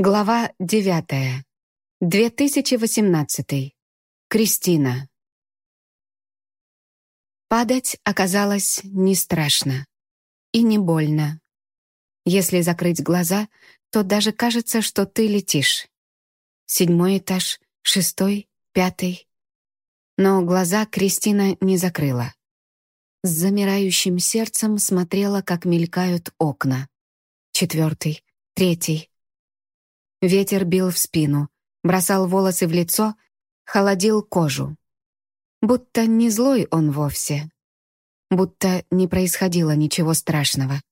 Глава 9. 2018. Кристина. Падать оказалось не страшно и не больно. Если закрыть глаза, то даже кажется, что ты летишь. Седьмой этаж, шестой, пятый. Но глаза Кристина не закрыла. С замирающим сердцем смотрела, как мелькают окна. Четвертый, третий, Ветер бил в спину, бросал волосы в лицо, холодил кожу. Будто не злой он вовсе. Будто не происходило ничего страшного.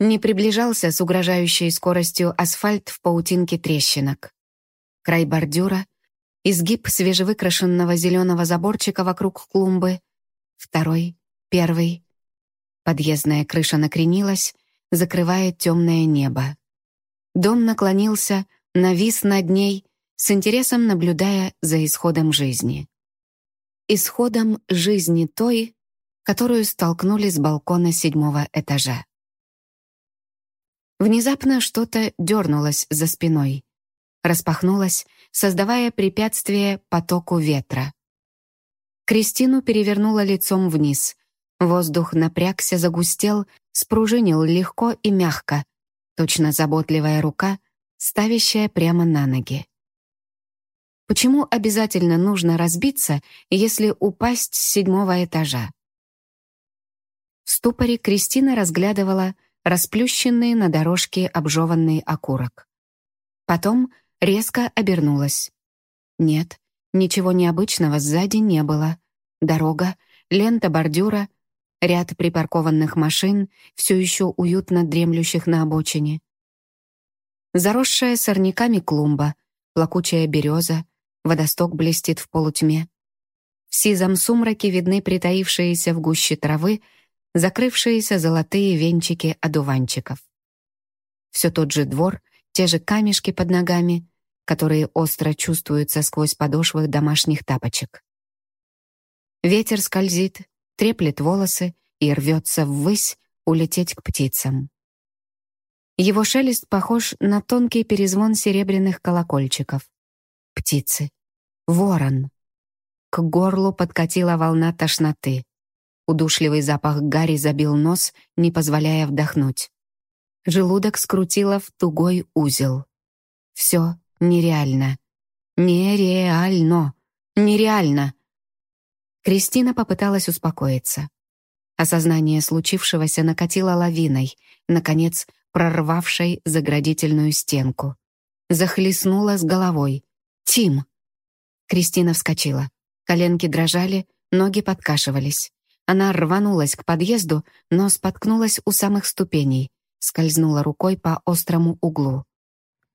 Не приближался с угрожающей скоростью асфальт в паутинке трещинок. Край бордюра, изгиб свежевыкрашенного зеленого заборчика вокруг клумбы, второй, первый. Подъездная крыша накренилась, закрывая темное небо. Дом наклонился, навис над ней, с интересом наблюдая за исходом жизни. Исходом жизни той, которую столкнули с балкона седьмого этажа. Внезапно что-то дернулось за спиной, распахнулось, создавая препятствие потоку ветра. Кристину перевернула лицом вниз. Воздух напрягся, загустел, спружинил легко и мягко, точно заботливая рука, ставящая прямо на ноги. Почему обязательно нужно разбиться, если упасть с седьмого этажа? В ступоре Кристина разглядывала расплющенный на дорожке обжеванный окурок. Потом резко обернулась. Нет, ничего необычного сзади не было. Дорога, лента бордюра, ряд припаркованных машин, все еще уютно дремлющих на обочине. Заросшая сорняками клумба, плакучая береза, водосток блестит в полутьме. В сизом сумраке видны притаившиеся в гуще травы, закрывшиеся золотые венчики одуванчиков. Все тот же двор, те же камешки под ногами, которые остро чувствуются сквозь подошвы домашних тапочек. Ветер скользит, треплет волосы и рвется ввысь улететь к птицам. Его шелест похож на тонкий перезвон серебряных колокольчиков. Птицы. Ворон. К горлу подкатила волна тошноты. Удушливый запах гари забил нос, не позволяя вдохнуть. Желудок скрутило в тугой узел. Все нереально. Нереально. Нереально. Кристина попыталась успокоиться. Осознание случившегося накатило лавиной, наконец, прорвавшей заградительную стенку. Захлестнула с головой. «Тим!» Кристина вскочила. Коленки дрожали, ноги подкашивались. Она рванулась к подъезду, но споткнулась у самых ступеней, скользнула рукой по острому углу.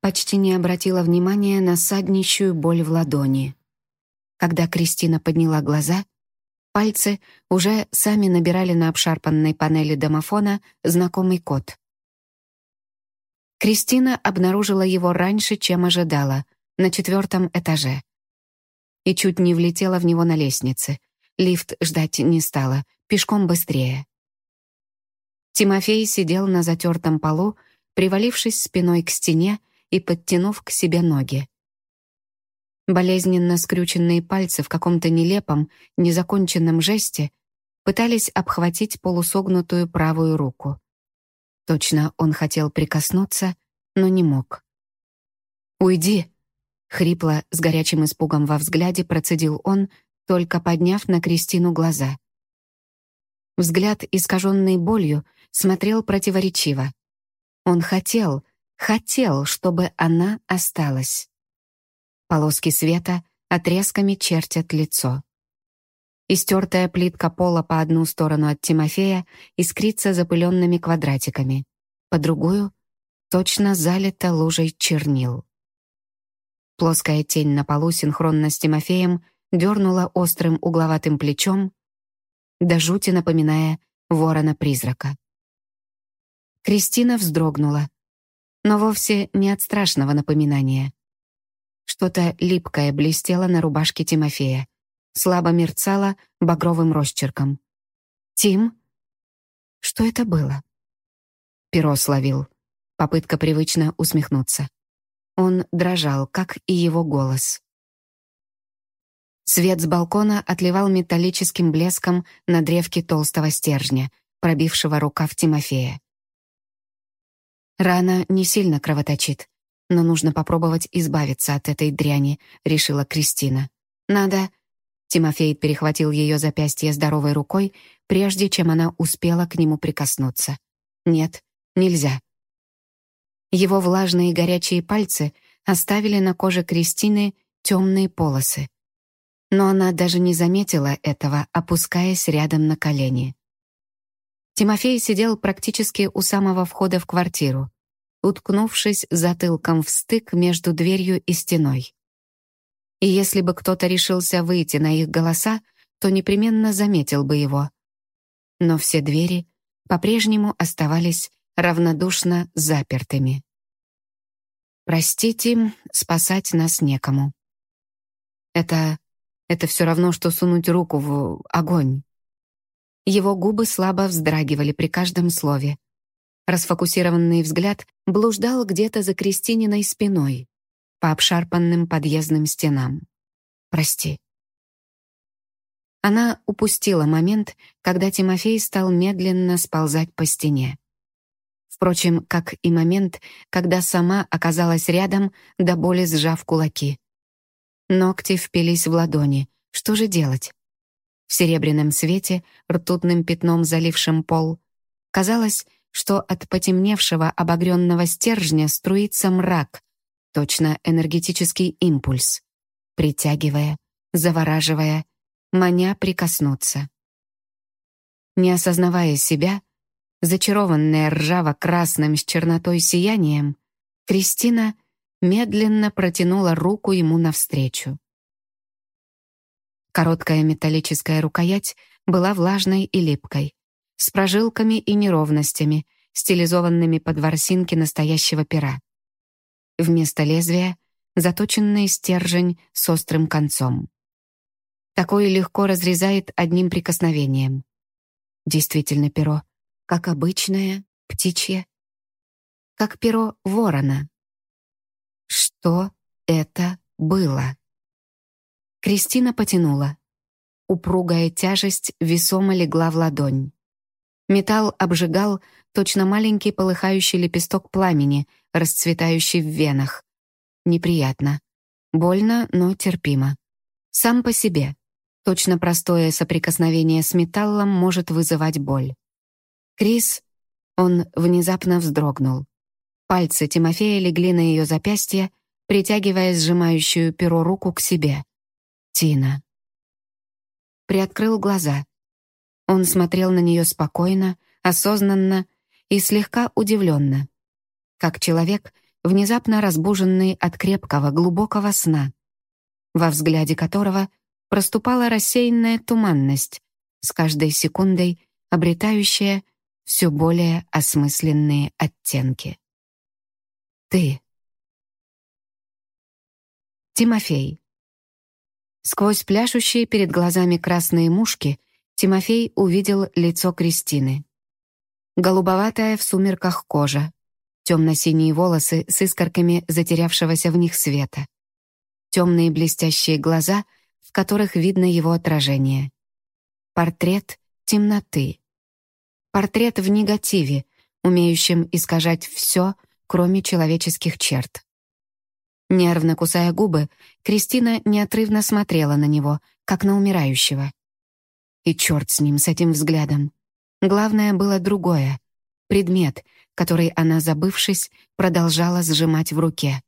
Почти не обратила внимания на саднищую боль в ладони. Когда Кристина подняла глаза, Пальцы уже сами набирали на обшарпанной панели домофона знакомый код. Кристина обнаружила его раньше, чем ожидала, на четвертом этаже. И чуть не влетела в него на лестнице. Лифт ждать не стала, пешком быстрее. Тимофей сидел на затертом полу, привалившись спиной к стене и подтянув к себе ноги. Болезненно скрюченные пальцы в каком-то нелепом, незаконченном жесте пытались обхватить полусогнутую правую руку. Точно он хотел прикоснуться, но не мог. «Уйди!» — хрипло, с горячим испугом во взгляде процедил он, только подняв на Кристину глаза. Взгляд, искаженный болью, смотрел противоречиво. Он хотел, хотел, чтобы она осталась. Полоски света отрезками чертят лицо. Истертая плитка пола по одну сторону от Тимофея искрится запыленными квадратиками, по другую — точно залита лужей чернил. Плоская тень на полу синхронно с Тимофеем дернула острым угловатым плечом, до жути напоминая ворона-призрака. Кристина вздрогнула, но вовсе не от страшного напоминания. Что-то липкое блестело на рубашке Тимофея. Слабо мерцало багровым росчерком. «Тим?» Что это было? Перо словил. Попытка привычно усмехнуться. Он дрожал, как и его голос. Свет с балкона отливал металлическим блеском на древке толстого стержня, пробившего рукав Тимофея. Рана не сильно кровоточит, но нужно попробовать избавиться от этой дряни, решила Кристина. Надо... Тимофей перехватил ее запястье здоровой рукой, прежде чем она успела к нему прикоснуться. Нет, нельзя. Его влажные горячие пальцы оставили на коже Кристины темные полосы. Но она даже не заметила этого, опускаясь рядом на колени. Тимофей сидел практически у самого входа в квартиру, уткнувшись затылком в стык между дверью и стеной. И если бы кто-то решился выйти на их голоса, то непременно заметил бы его. Но все двери по-прежнему оставались равнодушно запертыми. «Простите, спасать нас некому». «Это... это все равно, что сунуть руку в огонь». Его губы слабо вздрагивали при каждом слове. Расфокусированный взгляд блуждал где-то за Кристининой спиной, по обшарпанным подъездным стенам. «Прости». Она упустила момент, когда Тимофей стал медленно сползать по стене. Впрочем, как и момент, когда сама оказалась рядом, до боли сжав кулаки. Ногти впились в ладони. Что же делать? В серебряном свете, ртутным пятном залившим пол, казалось, что от потемневшего обогренного стержня струится мрак, точно энергетический импульс, притягивая, завораживая, маня прикоснуться. Не осознавая себя, Зачарованная ржаво-красным с чернотой сиянием, Кристина медленно протянула руку ему навстречу. Короткая металлическая рукоять была влажной и липкой, с прожилками и неровностями, стилизованными под ворсинки настоящего пера. Вместо лезвия — заточенный стержень с острым концом. Такое легко разрезает одним прикосновением. Действительно перо — как обычное, птичье, как перо ворона. Что это было? Кристина потянула. Упругая тяжесть весомо легла в ладонь. Металл обжигал точно маленький полыхающий лепесток пламени, расцветающий в венах. Неприятно. Больно, но терпимо. Сам по себе. Точно простое соприкосновение с металлом может вызывать боль. «Крис...» Он внезапно вздрогнул. Пальцы Тимофея легли на ее запястье, притягивая сжимающую перо руку к себе. «Тина...» Приоткрыл глаза. Он смотрел на нее спокойно, осознанно и слегка удивленно, как человек, внезапно разбуженный от крепкого, глубокого сна, во взгляде которого проступала рассеянная туманность, с каждой секундой обретающая все более осмысленные оттенки. Ты. Тимофей. Сквозь пляшущие перед глазами красные мушки Тимофей увидел лицо Кристины. Голубоватая в сумерках кожа, темно-синие волосы с искорками затерявшегося в них света, темные блестящие глаза, в которых видно его отражение. Портрет темноты, Портрет в негативе, умеющем искажать все, кроме человеческих черт. Нервно кусая губы, Кристина неотрывно смотрела на него, как на умирающего. И черт с ним, с этим взглядом. Главное было другое — предмет, который она, забывшись, продолжала сжимать в руке.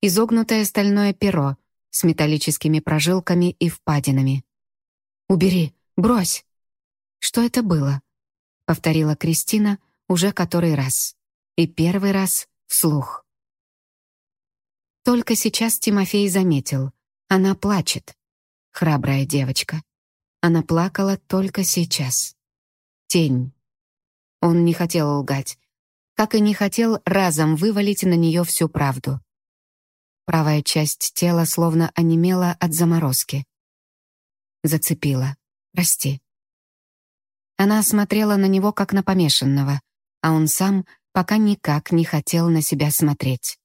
Изогнутое стальное перо с металлическими прожилками и впадинами. «Убери! Брось!» «Что это было?» — повторила Кристина уже который раз. И первый раз вслух. Только сейчас Тимофей заметил. Она плачет. Храбрая девочка. Она плакала только сейчас. Тень. Он не хотел лгать, как и не хотел разом вывалить на нее всю правду. Правая часть тела словно онемела от заморозки. Зацепила. «Прости». Она смотрела на него как на помешанного, а он сам пока никак не хотел на себя смотреть.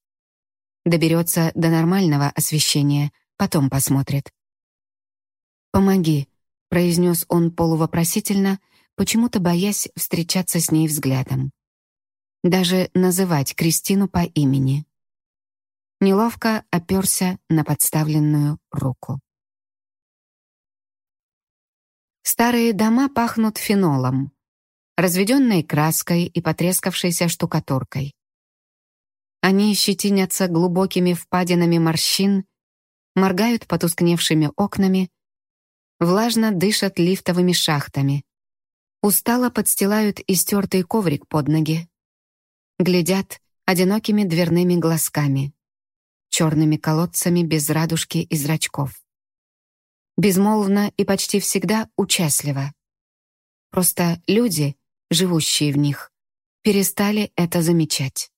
Доберется до нормального освещения, потом посмотрит. «Помоги», — произнес он полувопросительно, почему-то боясь встречаться с ней взглядом. Даже называть Кристину по имени. Неловко оперся на подставленную руку. Старые дома пахнут фенолом, разведенной краской и потрескавшейся штукатуркой. Они щетинятся глубокими впадинами морщин, моргают потускневшими окнами, влажно дышат лифтовыми шахтами, устало подстилают истертый коврик под ноги, глядят одинокими дверными глазками, черными колодцами без радужки и зрачков. Безмолвно и почти всегда участливо. Просто люди, живущие в них, перестали это замечать.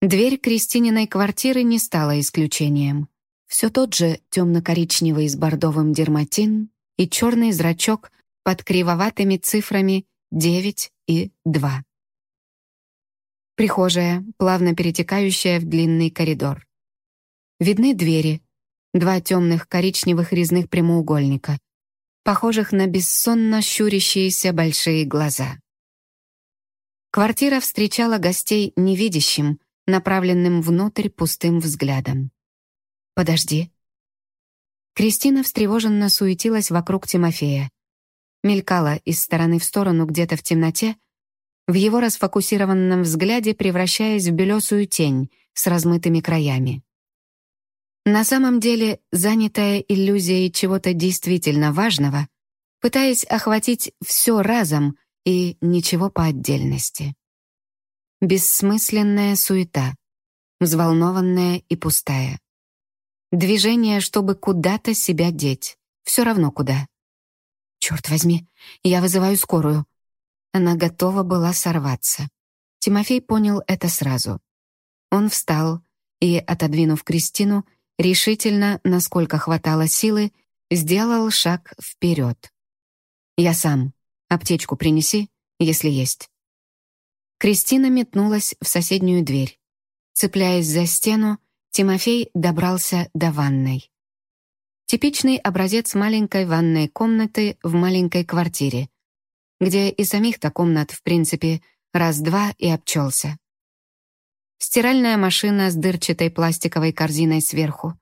Дверь Кристининой квартиры не стала исключением. Все тот же темно-коричневый с бордовым дерматин и черный зрачок под кривоватыми цифрами 9 и 2. Прихожая, плавно перетекающая в длинный коридор. Видны двери, два темных коричневых резных прямоугольника, похожих на бессонно щурящиеся большие глаза. Квартира встречала гостей невидящим, направленным внутрь пустым взглядом. «Подожди». Кристина встревоженно суетилась вокруг Тимофея. Мелькала из стороны в сторону где-то в темноте, в его расфокусированном взгляде превращаясь в белесую тень с размытыми краями. На самом деле, занятая иллюзией чего-то действительно важного, пытаясь охватить все разом и ничего по отдельности. Бессмысленная суета, взволнованная и пустая. Движение, чтобы куда-то себя деть, все равно куда. Черт возьми, я вызываю скорую. Она готова была сорваться. Тимофей понял это сразу. Он встал и, отодвинув Кристину, решительно, насколько хватало силы, сделал шаг вперед. «Я сам. Аптечку принеси, если есть». Кристина метнулась в соседнюю дверь. Цепляясь за стену, Тимофей добрался до ванной. Типичный образец маленькой ванной комнаты в маленькой квартире, где и самих-то комнат, в принципе, раз-два и обчелся. Стиральная машина с дырчатой пластиковой корзиной сверху,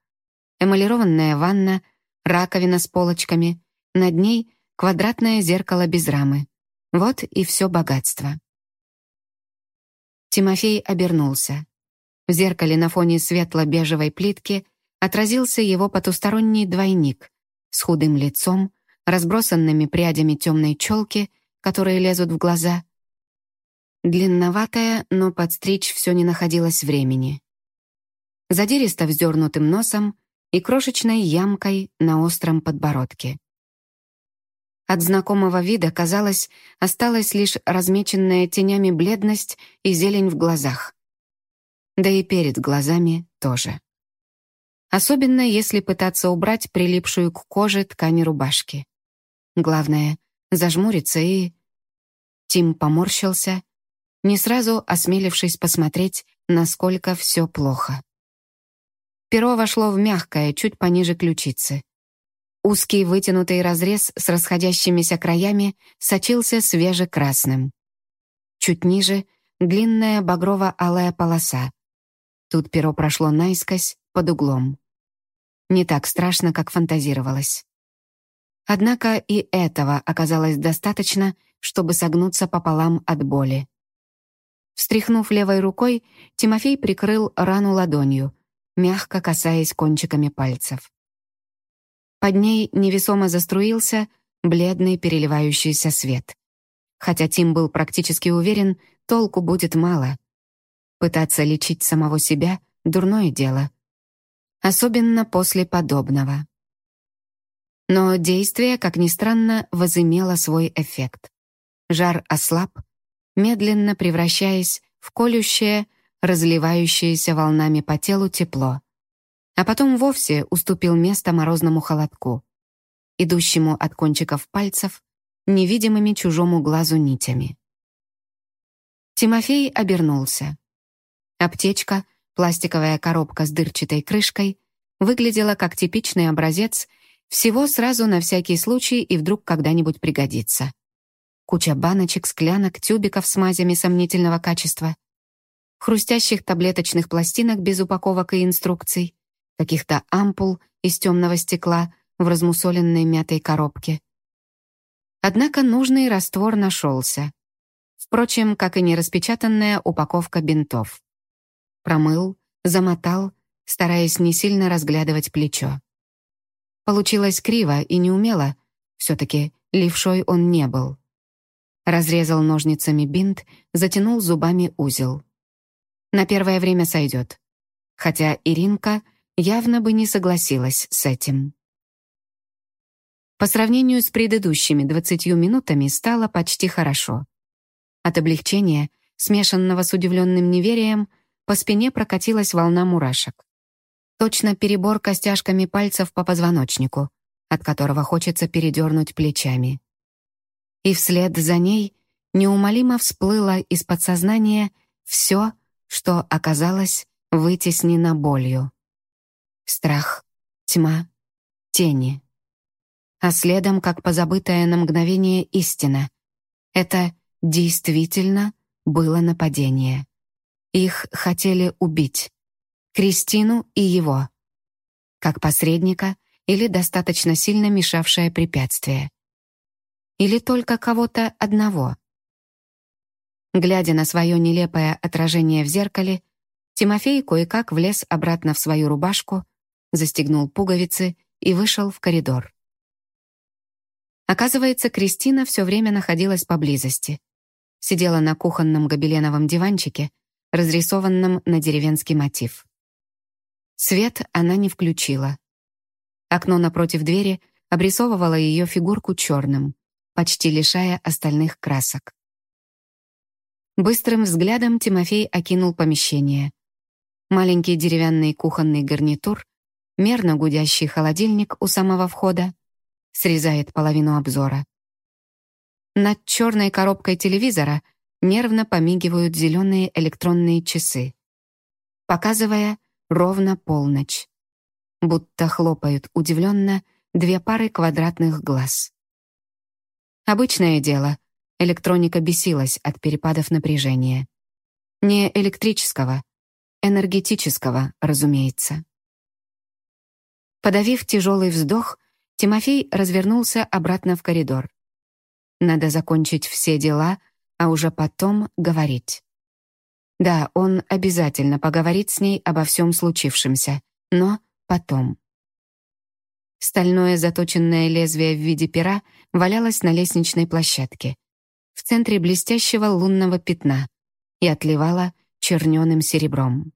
эмалированная ванна, раковина с полочками, над ней квадратное зеркало без рамы. Вот и все богатство. Тимофей обернулся. В зеркале на фоне светло-бежевой плитки отразился его потусторонний двойник с худым лицом, разбросанными прядями темной челки, которые лезут в глаза. Длинноватая, но подстричь все не находилось времени. Задиристо вздернутым носом и крошечной ямкой на остром подбородке. От знакомого вида, казалось, осталась лишь размеченная тенями бледность и зелень в глазах. Да и перед глазами тоже. Особенно, если пытаться убрать прилипшую к коже ткань рубашки. Главное — зажмуриться и... Тим поморщился, не сразу осмелившись посмотреть, насколько все плохо. Перо вошло в мягкое, чуть пониже ключицы. Узкий вытянутый разрез с расходящимися краями сочился свежекрасным. Чуть ниже — длинная багрово-алая полоса. Тут перо прошло наискось, под углом. Не так страшно, как фантазировалось. Однако и этого оказалось достаточно, чтобы согнуться пополам от боли. Встряхнув левой рукой, Тимофей прикрыл рану ладонью, мягко касаясь кончиками пальцев. Под ней невесомо заструился бледный переливающийся свет. Хотя Тим был практически уверен, толку будет мало. Пытаться лечить самого себя — дурное дело. Особенно после подобного. Но действие, как ни странно, возымело свой эффект. Жар ослаб, медленно превращаясь в колющее, разливающееся волнами по телу тепло а потом вовсе уступил место морозному холодку, идущему от кончиков пальцев невидимыми чужому глазу нитями. Тимофей обернулся. Аптечка, пластиковая коробка с дырчатой крышкой, выглядела как типичный образец всего сразу на всякий случай и вдруг когда-нибудь пригодится. Куча баночек, склянок, тюбиков с мазями сомнительного качества, хрустящих таблеточных пластинок без упаковок и инструкций, каких-то ампул из темного стекла в размусоленной мятой коробке. Однако нужный раствор нашелся. Впрочем, как и нераспечатанная упаковка бинтов. Промыл, замотал, стараясь не сильно разглядывать плечо. Получилось криво и неумело, все-таки левшой он не был. Разрезал ножницами бинт, затянул зубами узел. На первое время сойдет. Хотя Иринка явно бы не согласилась с этим. По сравнению с предыдущими двадцатью минутами стало почти хорошо. От облегчения, смешанного с удивленным неверием, по спине прокатилась волна мурашек. Точно перебор костяшками пальцев по позвоночнику, от которого хочется передернуть плечами. И вслед за ней неумолимо всплыло из подсознания все, что оказалось вытеснено болью. Страх, тьма, тени. А следом, как позабытая на мгновение истина. Это действительно было нападение. Их хотели убить. Кристину и его. Как посредника или достаточно сильно мешавшее препятствие. Или только кого-то одного. Глядя на свое нелепое отражение в зеркале, Тимофей кое-как влез обратно в свою рубашку, застегнул пуговицы и вышел в коридор. Оказывается, Кристина все время находилась поблизости. Сидела на кухонном гобеленовом диванчике, разрисованном на деревенский мотив. Свет она не включила. Окно напротив двери обрисовывало ее фигурку черным, почти лишая остальных красок. Быстрым взглядом Тимофей окинул помещение. Маленький деревянный кухонный гарнитур, мерно гудящий холодильник у самого входа, срезает половину обзора. Над черной коробкой телевизора нервно помигивают зеленые электронные часы, показывая ровно полночь. Будто хлопают удивленно две пары квадратных глаз. Обычное дело — Электроника бесилась от перепадов напряжения. Не электрического, энергетического, разумеется. Подавив тяжелый вздох, Тимофей развернулся обратно в коридор. Надо закончить все дела, а уже потом говорить. Да, он обязательно поговорит с ней обо всем случившемся, но потом. Стальное заточенное лезвие в виде пера валялось на лестничной площадке в центре блестящего лунного пятна и отливала черненым серебром.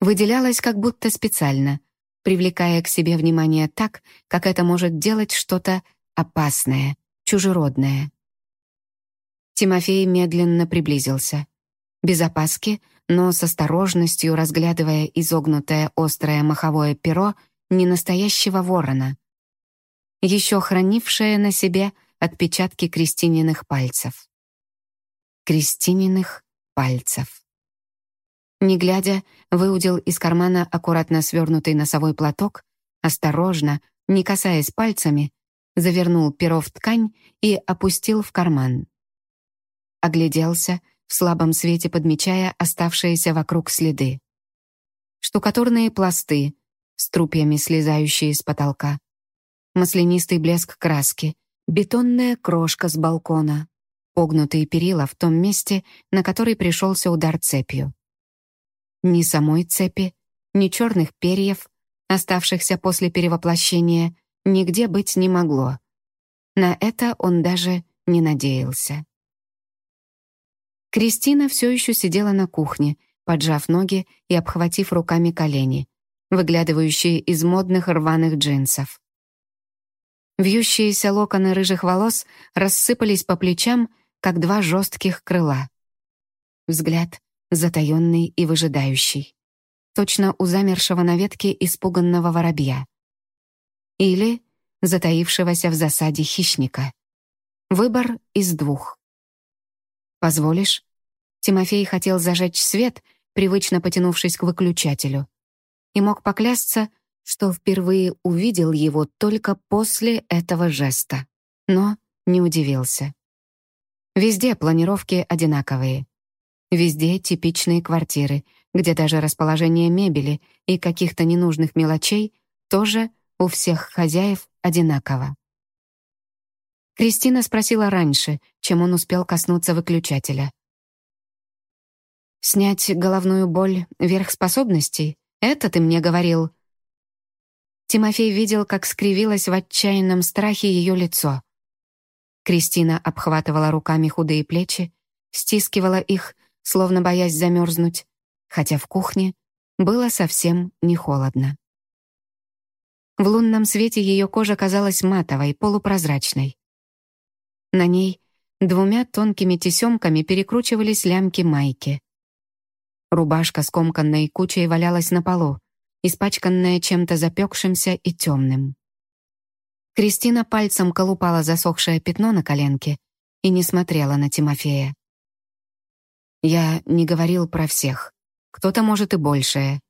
Выделялась как будто специально, привлекая к себе внимание так, как это может делать что-то опасное, чужеродное. Тимофей медленно приблизился. Без опаски, но с осторожностью разглядывая изогнутое острое маховое перо ненастоящего ворона, еще хранившее на себе отпечатки крестининых пальцев. Крестининых пальцев. Не глядя, выудил из кармана аккуратно свернутый носовой платок, осторожно, не касаясь пальцами, завернул перо в ткань и опустил в карман. Огляделся, в слабом свете подмечая оставшиеся вокруг следы. Штукатурные пласты, струпьями слезающие с потолка, маслянистый блеск краски, Бетонная крошка с балкона, погнутые перила в том месте, на который пришелся удар цепью. Ни самой цепи, ни черных перьев, оставшихся после перевоплощения, нигде быть не могло. На это он даже не надеялся. Кристина все еще сидела на кухне, поджав ноги и обхватив руками колени, выглядывающие из модных рваных джинсов. Вьющиеся локоны рыжих волос рассыпались по плечам, как два жестких крыла. Взгляд затаенный и выжидающий. Точно у замершего на ветке испуганного воробья. Или затаившегося в засаде хищника. Выбор из двух. «Позволишь?» Тимофей хотел зажечь свет привычно потянувшись к выключателю, и мог поклясться, что впервые увидел его только после этого жеста, но не удивился. Везде планировки одинаковые. Везде типичные квартиры, где даже расположение мебели и каких-то ненужных мелочей тоже у всех хозяев одинаково. Кристина спросила раньше, чем он успел коснуться выключателя. «Снять головную боль — верх способностей? Это ты мне говорил?» Тимофей видел, как скривилось в отчаянном страхе ее лицо. Кристина обхватывала руками худые плечи, стискивала их, словно боясь замерзнуть, хотя в кухне было совсем не холодно. В лунном свете ее кожа казалась матовой, полупрозрачной. На ней двумя тонкими тесемками перекручивались лямки майки. Рубашка скомканной кучей валялась на полу, испачканная чем-то запекшимся и темным. Кристина пальцем колупала засохшее пятно на коленке и не смотрела на Тимофея. «Я не говорил про всех. Кто-то может и большее.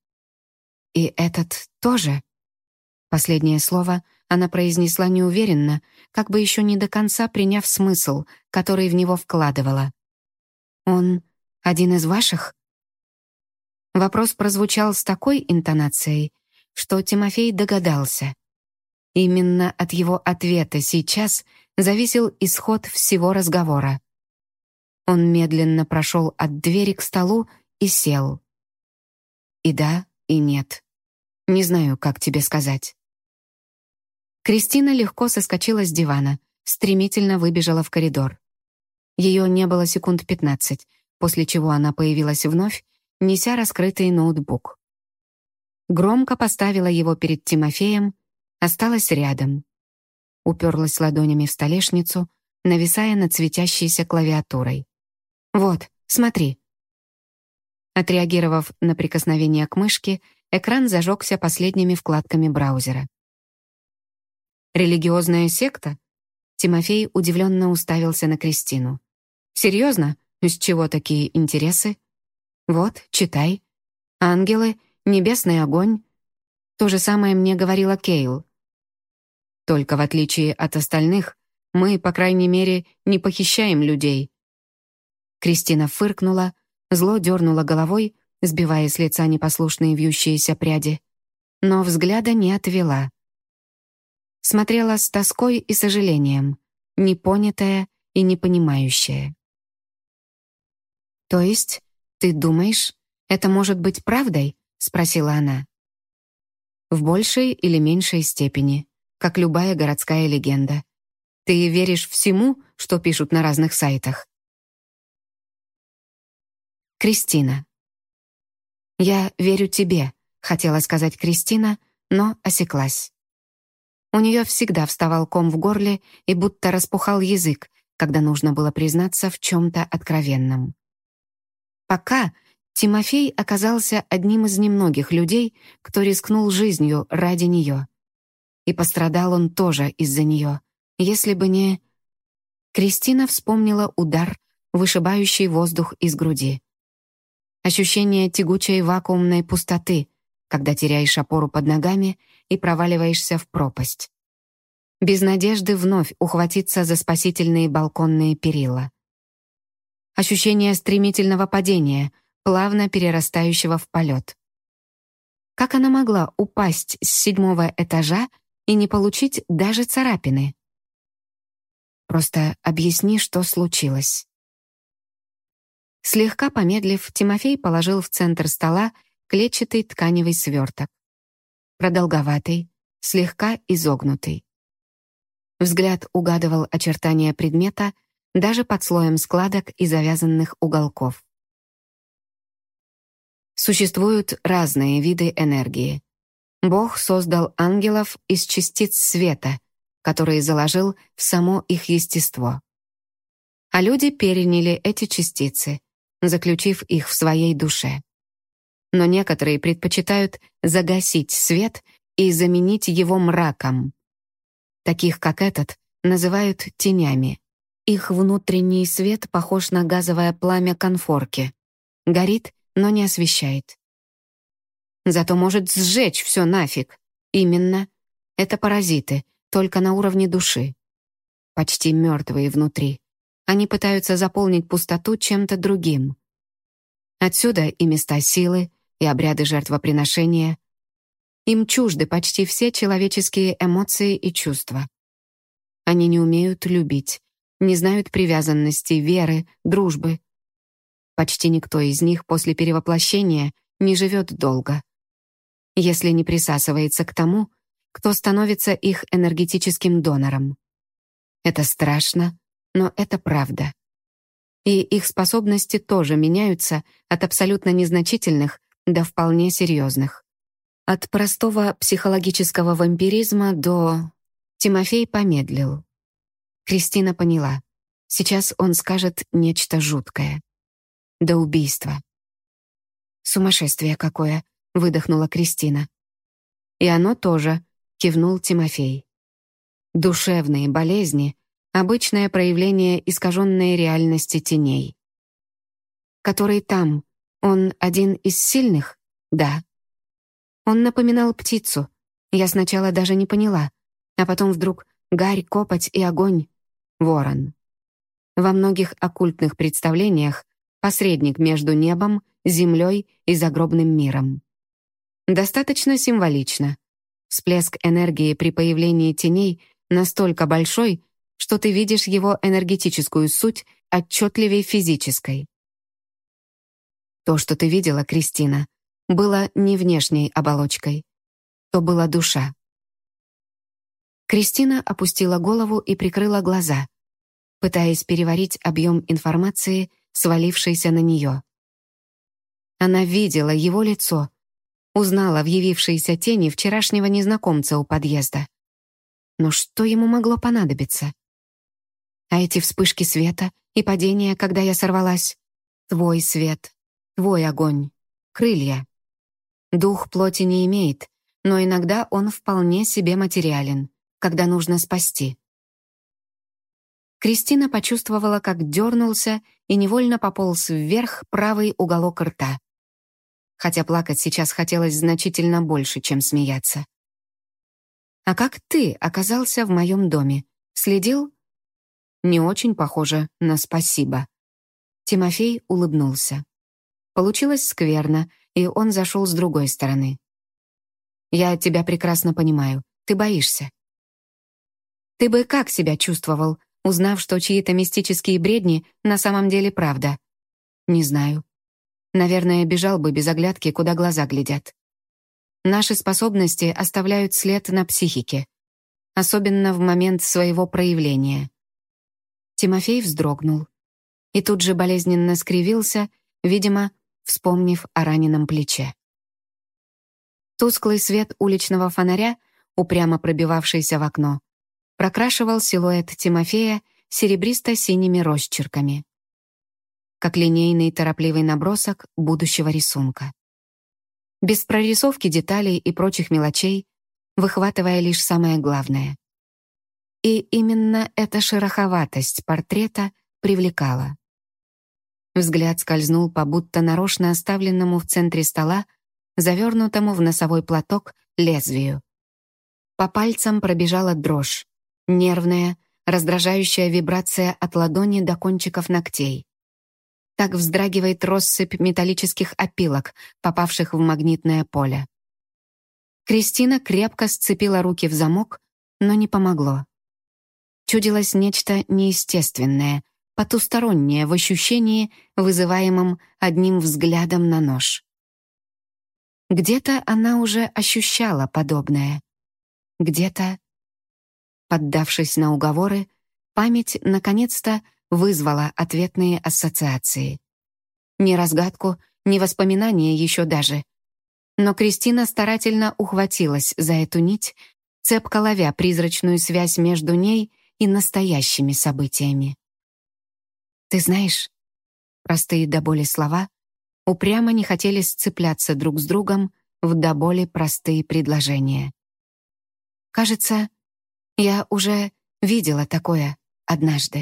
И этот тоже?» Последнее слово она произнесла неуверенно, как бы еще не до конца приняв смысл, который в него вкладывала. «Он один из ваших?» Вопрос прозвучал с такой интонацией, что Тимофей догадался. Именно от его ответа сейчас зависел исход всего разговора. Он медленно прошел от двери к столу и сел. И да, и нет. Не знаю, как тебе сказать. Кристина легко соскочила с дивана, стремительно выбежала в коридор. Ее не было секунд пятнадцать, после чего она появилась вновь неся раскрытый ноутбук. Громко поставила его перед Тимофеем, осталась рядом. Уперлась ладонями в столешницу, нависая над светящейся клавиатурой. «Вот, смотри». Отреагировав на прикосновение к мышке, экран зажегся последними вкладками браузера. «Религиозная секта?» Тимофей удивленно уставился на Кристину. «Серьезно? С чего такие интересы?» Вот, читай. Ангелы, небесный огонь. То же самое мне говорила Кейл. Только в отличие от остальных, мы, по крайней мере, не похищаем людей. Кристина фыркнула, зло дернула головой, сбивая с лица непослушные вьющиеся пряди, но взгляда не отвела. Смотрела с тоской и сожалением, непонятая и непонимающая. То есть «Ты думаешь, это может быть правдой?» — спросила она. «В большей или меньшей степени, как любая городская легенда. Ты веришь всему, что пишут на разных сайтах?» Кристина. «Я верю тебе», — хотела сказать Кристина, но осеклась. У нее всегда вставал ком в горле и будто распухал язык, когда нужно было признаться в чем-то откровенном. Пока Тимофей оказался одним из немногих людей, кто рискнул жизнью ради нее. И пострадал он тоже из-за нее, если бы не... Кристина вспомнила удар, вышибающий воздух из груди. Ощущение тягучей вакуумной пустоты, когда теряешь опору под ногами и проваливаешься в пропасть. Без надежды вновь ухватиться за спасительные балконные перила ощущение стремительного падения, плавно перерастающего в полет. Как она могла упасть с седьмого этажа и не получить даже царапины? Просто объясни, что случилось. Слегка помедлив, Тимофей положил в центр стола клетчатый тканевый сверток. Продолговатый, слегка изогнутый. Взгляд угадывал очертания предмета, даже под слоем складок и завязанных уголков. Существуют разные виды энергии. Бог создал ангелов из частиц света, которые заложил в само их естество. А люди переняли эти частицы, заключив их в своей душе. Но некоторые предпочитают загасить свет и заменить его мраком. Таких, как этот, называют тенями. Их внутренний свет похож на газовое пламя конфорки. Горит но не освещает. Зато может сжечь все нафиг. Именно. Это паразиты, только на уровне души. Почти мертвые внутри. Они пытаются заполнить пустоту чем-то другим. Отсюда и места силы, и обряды жертвоприношения. Им чужды почти все человеческие эмоции и чувства. Они не умеют любить, не знают привязанности, веры, дружбы. Почти никто из них после перевоплощения не живет долго. Если не присасывается к тому, кто становится их энергетическим донором. Это страшно, но это правда. И их способности тоже меняются от абсолютно незначительных до вполне серьезных. От простого психологического вампиризма до... Тимофей помедлил. Кристина поняла. Сейчас он скажет нечто жуткое. До убийства. «Сумасшествие какое!» — выдохнула Кристина. «И оно тоже», — кивнул Тимофей. «Душевные болезни — обычное проявление искаженной реальности теней. Который там, он один из сильных? Да. Он напоминал птицу. Я сначала даже не поняла. А потом вдруг гарь, копоть и огонь. Ворон. Во многих оккультных представлениях посредник между небом, землей и загробным миром. Достаточно символично. Всплеск энергии при появлении теней настолько большой, что ты видишь его энергетическую суть отчетливее физической. То, что ты видела, Кристина, было не внешней оболочкой. То была душа. Кристина опустила голову и прикрыла глаза, пытаясь переварить объем информации, свалившейся на нее. Она видела его лицо, узнала в явившейся тени вчерашнего незнакомца у подъезда. Но что ему могло понадобиться? А эти вспышки света и падения, когда я сорвалась? Твой свет, Твой огонь. Крылья. Дух плоти не имеет, но иногда он вполне себе материален, когда нужно спасти. Кристина почувствовала, как дернулся и невольно пополз вверх правый уголок рта. Хотя плакать сейчас хотелось значительно больше, чем смеяться. «А как ты оказался в моем доме? Следил?» «Не очень похоже на спасибо». Тимофей улыбнулся. Получилось скверно, и он зашел с другой стороны. «Я тебя прекрасно понимаю. Ты боишься». «Ты бы как себя чувствовал, узнав, что чьи-то мистические бредни на самом деле правда?» «Не знаю. Наверное, бежал бы без оглядки, куда глаза глядят. Наши способности оставляют след на психике, особенно в момент своего проявления». Тимофей вздрогнул и тут же болезненно скривился, видимо, вспомнив о раненом плече. Тусклый свет уличного фонаря, упрямо пробивавшийся в окно, прокрашивал силуэт Тимофея серебристо-синими росчерками, как линейный торопливый набросок будущего рисунка. Без прорисовки деталей и прочих мелочей, выхватывая лишь самое главное. И именно эта шероховатость портрета привлекала. Взгляд скользнул по будто нарочно оставленному в центре стола, завернутому в носовой платок, лезвию. По пальцам пробежала дрожь, нервная, раздражающая вибрация от ладони до кончиков ногтей. Так вздрагивает россыпь металлических опилок, попавших в магнитное поле. Кристина крепко сцепила руки в замок, но не помогло. Чудилось нечто неестественное, потустороннее в ощущении, вызываемом одним взглядом на нож. Где-то она уже ощущала подобное. Где-то, поддавшись на уговоры, память наконец-то вызвала ответные ассоциации. Ни разгадку, ни воспоминания еще даже. Но Кристина старательно ухватилась за эту нить, цепко ловя призрачную связь между ней и настоящими событиями. Ты знаешь, простые до боли слова упрямо не хотели сцепляться друг с другом в до боли простые предложения. Кажется, я уже видела такое однажды.